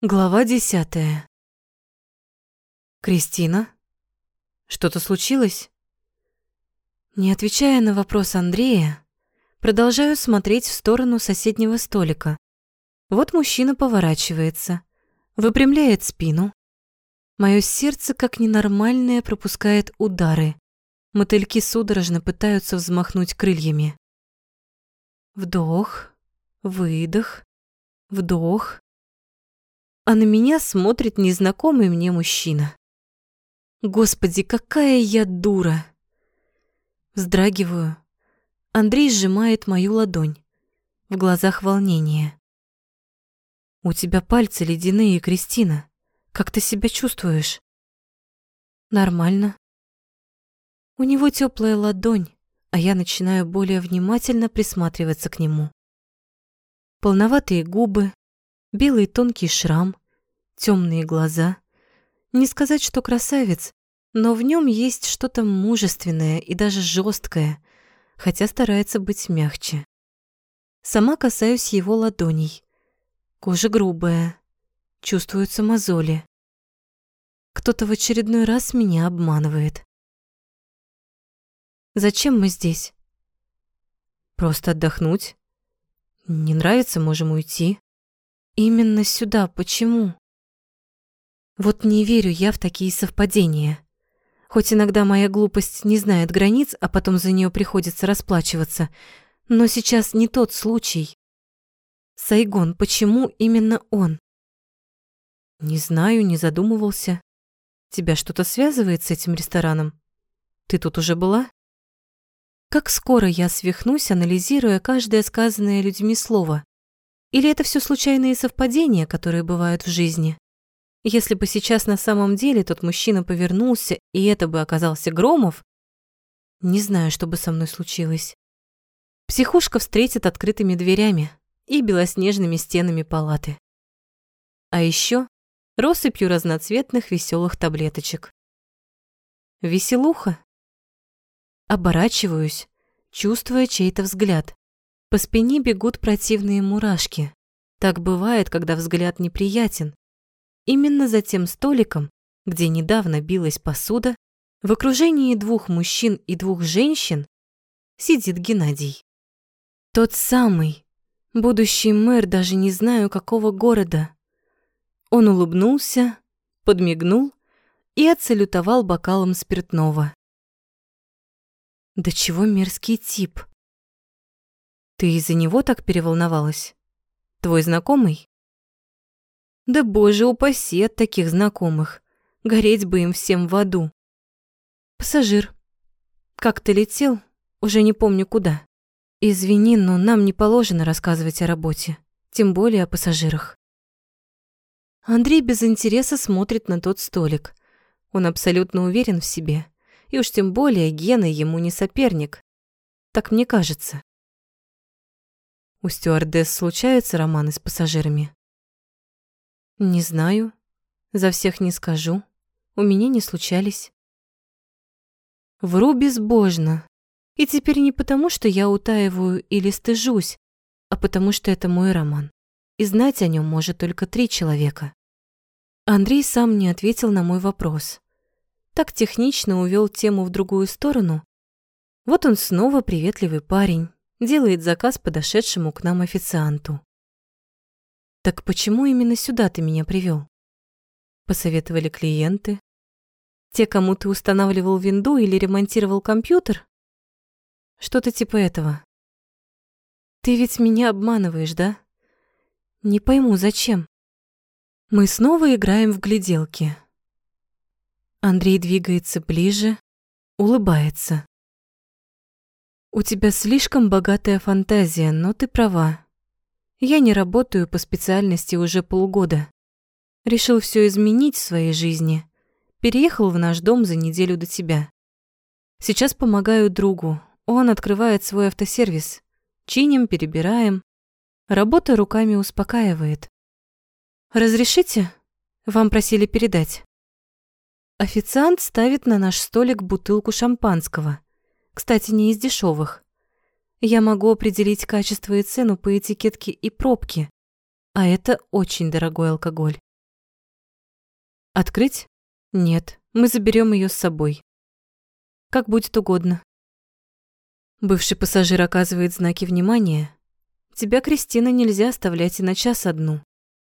Глава десятая. Кристина? Что-то случилось? Не отвечая на вопрос Андрея, продолжаю смотреть в сторону соседнего столика. Вот мужчина поворачивается, выпрямляет спину. Моё сердце, как ненормальное, пропускает удары. Мотыльки судорожно пытаются взмахнуть крыльями. Вдох, выдох, вдох, а на меня смотрит незнакомый мне мужчина. Господи, какая я дура! Вздрагиваю. Андрей сжимает мою ладонь. В глазах волнение. У тебя пальцы ледяные, Кристина. Как ты себя чувствуешь? Нормально. У него теплая ладонь, а я начинаю более внимательно присматриваться к нему. Полноватые губы, белый тонкий шрам, темные глаза. Не сказать, что красавец, но в нем есть что-то мужественное и даже жесткое, хотя старается быть мягче. Сама касаюсь его ладоней. Кожа грубая, чувствуются мозоли. Кто-то в очередной раз меня обманывает. Зачем мы здесь? Просто отдохнуть. Не нравится, можем уйти. Именно сюда, почему? Вот не верю я в такие совпадения. Хоть иногда моя глупость не знает границ, а потом за нее приходится расплачиваться, но сейчас не тот случай. Сайгон, почему именно он? Не знаю, не задумывался. Тебя что-то связывает с этим рестораном? Ты тут уже была? Как скоро я свихнусь, анализируя каждое сказанное людьми слово? Или это все случайные совпадения, которые бывают в жизни? Если бы сейчас на самом деле тот мужчина повернулся, и это бы оказался Громов, не знаю, что бы со мной случилось. Психушка встретит открытыми дверями и белоснежными стенами палаты. А еще россыпью разноцветных веселых таблеточек. Веселуха. Оборачиваюсь, чувствуя чей-то взгляд. По спине бегут противные мурашки. Так бывает, когда взгляд неприятен. Именно за тем столиком, где недавно билась посуда, в окружении двух мужчин и двух женщин сидит Геннадий. Тот самый, будущий мэр даже не знаю какого города. Он улыбнулся, подмигнул и отсалютовал бокалом спиртного. Да чего мерзкий тип. Ты из-за него так переволновалась? Твой знакомый? Да боже упаси от таких знакомых. Гореть бы им всем в аду. Пассажир. Как ты летел? Уже не помню куда. Извини, но нам не положено рассказывать о работе. Тем более о пассажирах. Андрей без интереса смотрит на тот столик. Он абсолютно уверен в себе. И уж тем более Гена ему не соперник. Так мне кажется. У стюардесс случаются романы с пассажирами? Не знаю. За всех не скажу. У меня не случались. Вру безбожно. И теперь не потому, что я утаиваю или стыжусь, а потому что это мой роман. И знать о нем может только три человека. Андрей сам не ответил на мой вопрос. Так технично увел тему в другую сторону. Вот он снова приветливый парень, делает заказ подошедшему к нам официанту. «Так почему именно сюда ты меня привел? Посоветовали клиенты. Те, кому ты устанавливал винду или ремонтировал компьютер? Что-то типа этого. Ты ведь меня обманываешь, да? Не пойму, зачем? Мы снова играем в гляделки. Андрей двигается ближе, улыбается. У тебя слишком богатая фантазия, но ты права. Я не работаю по специальности уже полгода. Решил все изменить в своей жизни. Переехал в наш дом за неделю до тебя. Сейчас помогаю другу. Он открывает свой автосервис. Чиним, перебираем. Работа руками успокаивает. Разрешите? Вам просили передать. Официант ставит на наш столик бутылку шампанского. Кстати, не из дешевых. Я могу определить качество и цену по этикетке и пробке, а это очень дорогой алкоголь. Открыть? Нет, мы заберем ее с собой. Как будет угодно. Бывший пассажир оказывает знаки внимания. Тебя, Кристина, нельзя оставлять и на час одну.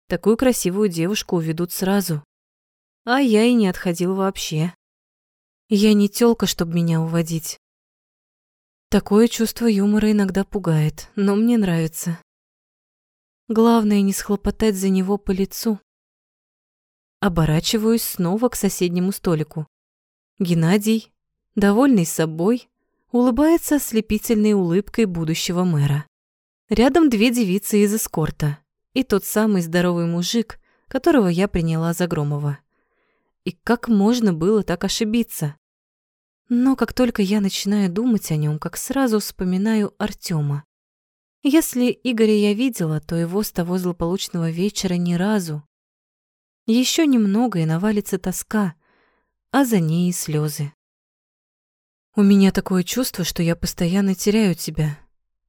Такую красивую девушку уведут сразу. А я и не отходил вообще. Я не тёлка, чтобы меня уводить. Такое чувство юмора иногда пугает, но мне нравится. Главное не схлопотать за него по лицу. Оборачиваюсь снова к соседнему столику. Геннадий, довольный собой, улыбается ослепительной улыбкой будущего мэра. Рядом две девицы из эскорта и тот самый здоровый мужик, которого я приняла за Громова. И как можно было так ошибиться? Но как только я начинаю думать о нем, как сразу вспоминаю Артема. Если Игоря я видела, то его с того злополучного вечера ни разу. Еще немного и навалится тоска, а за ней и слезы. У меня такое чувство, что я постоянно теряю тебя.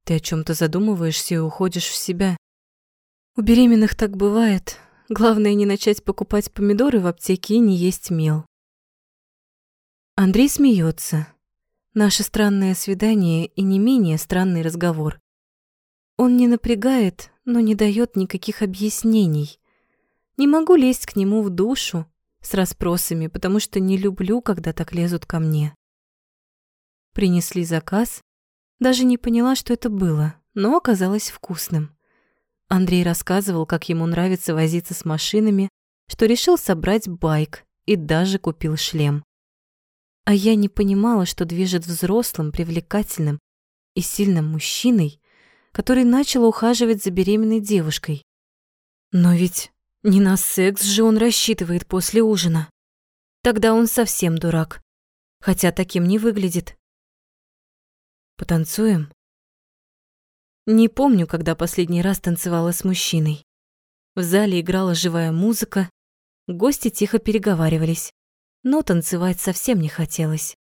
Ты о чем то задумываешься и уходишь в себя. У беременных так бывает, Главное не начать покупать помидоры в аптеке и не есть мел. Андрей смеется. Наше странное свидание и не менее странный разговор. Он не напрягает, но не дает никаких объяснений. Не могу лезть к нему в душу с расспросами, потому что не люблю, когда так лезут ко мне. Принесли заказ. Даже не поняла, что это было, но оказалось вкусным. Андрей рассказывал, как ему нравится возиться с машинами, что решил собрать байк и даже купил шлем. А я не понимала, что движет взрослым, привлекательным и сильным мужчиной, который начал ухаживать за беременной девушкой. Но ведь не на секс же он рассчитывает после ужина. Тогда он совсем дурак, хотя таким не выглядит. «Потанцуем?» Не помню, когда последний раз танцевала с мужчиной. В зале играла живая музыка, гости тихо переговаривались, но танцевать совсем не хотелось.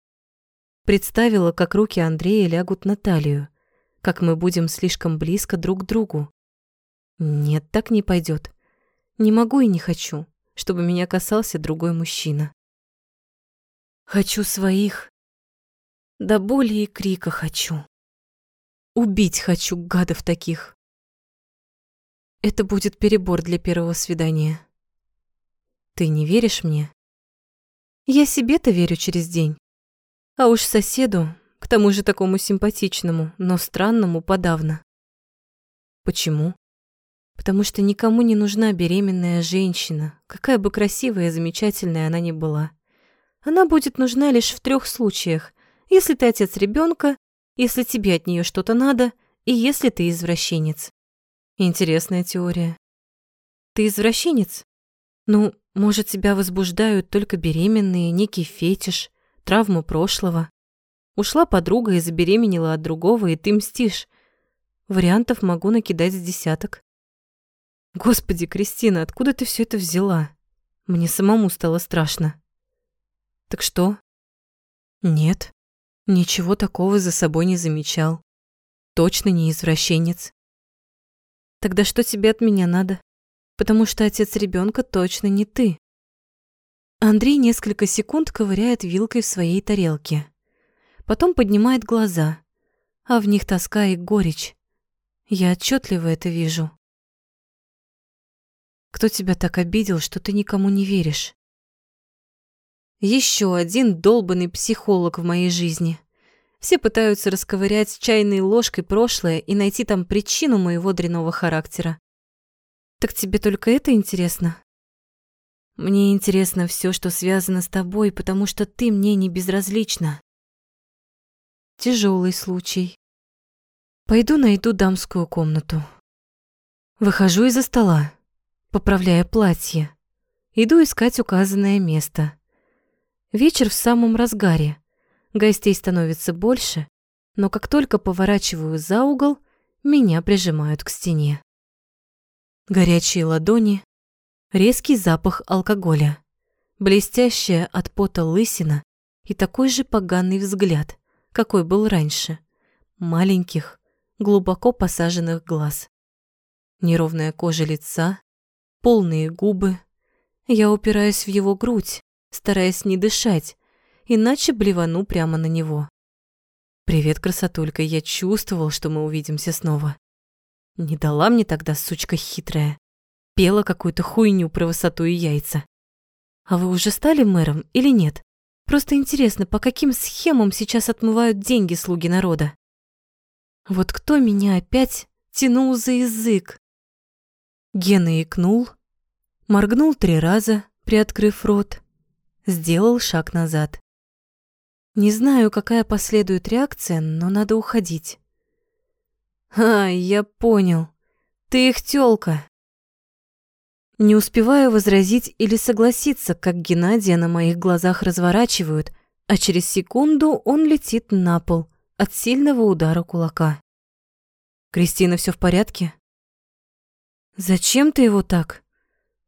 Представила, как руки Андрея лягут на талию, как мы будем слишком близко друг к другу. Нет, так не пойдет. Не могу и не хочу, чтобы меня касался другой мужчина. Хочу своих. До боли и крика хочу. Убить хочу гадов таких. Это будет перебор для первого свидания. Ты не веришь мне? Я себе-то верю через день. А уж соседу, к тому же такому симпатичному, но странному подавно. Почему? Потому что никому не нужна беременная женщина, какая бы красивая и замечательная она ни была. Она будет нужна лишь в трех случаях. Если ты отец ребенка, если тебе от нее что-то надо и если ты извращенец. Интересная теория. Ты извращенец? Ну, может, тебя возбуждают только беременные, некий фетиш, травму прошлого. Ушла подруга и забеременела от другого, и ты мстишь. Вариантов могу накидать с десяток. Господи, Кристина, откуда ты все это взяла? Мне самому стало страшно. Так что? Нет. Ничего такого за собой не замечал. Точно не извращенец. Тогда что тебе от меня надо? Потому что отец ребенка точно не ты. Андрей несколько секунд ковыряет вилкой в своей тарелке. Потом поднимает глаза, а в них тоска и горечь. Я отчетливо это вижу. Кто тебя так обидел, что ты никому не веришь? Еще один долбанный психолог в моей жизни. Все пытаются расковырять чайной ложкой прошлое и найти там причину моего дрянного характера. Так тебе только это интересно? Мне интересно все, что связано с тобой, потому что ты мне не безразлична. Тяжелый случай. Пойду найду дамскую комнату. Выхожу из-за стола, поправляя платье. Иду искать указанное место. Вечер в самом разгаре. Гостей становится больше, но как только поворачиваю за угол, меня прижимают к стене. Горячие ладони, резкий запах алкоголя, блестящая от пота лысина и такой же поганый взгляд, какой был раньше, маленьких, глубоко посаженных глаз. Неровная кожа лица, полные губы, Я упираюсь в его грудь, стараясь не дышать, иначе блевану прямо на него. «Привет, красотулька, я чувствовал, что мы увидимся снова. Не дала мне тогда сучка хитрая. Пела какую-то хуйню про высоту и яйца. А вы уже стали мэром или нет? Просто интересно, по каким схемам сейчас отмывают деньги слуги народа? Вот кто меня опять тянул за язык? Гена икнул, моргнул три раза, приоткрыв рот, сделал шаг назад. Не знаю, какая последует реакция, но надо уходить. А, я понял. Ты их тёлка. Не успеваю возразить или согласиться, как Геннадия на моих глазах разворачивают, а через секунду он летит на пол от сильного удара кулака. «Кристина, всё в порядке?» «Зачем ты его так?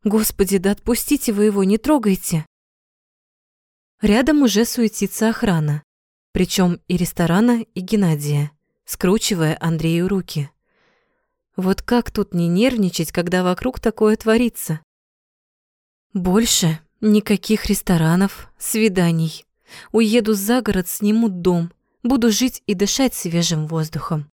Господи, да отпустите вы его, не трогайте!» Рядом уже суетится охрана, причем и ресторана, и Геннадия, скручивая Андрею руки. Вот как тут не нервничать, когда вокруг такое творится? Больше никаких ресторанов, свиданий. Уеду за город, сниму дом, буду жить и дышать свежим воздухом.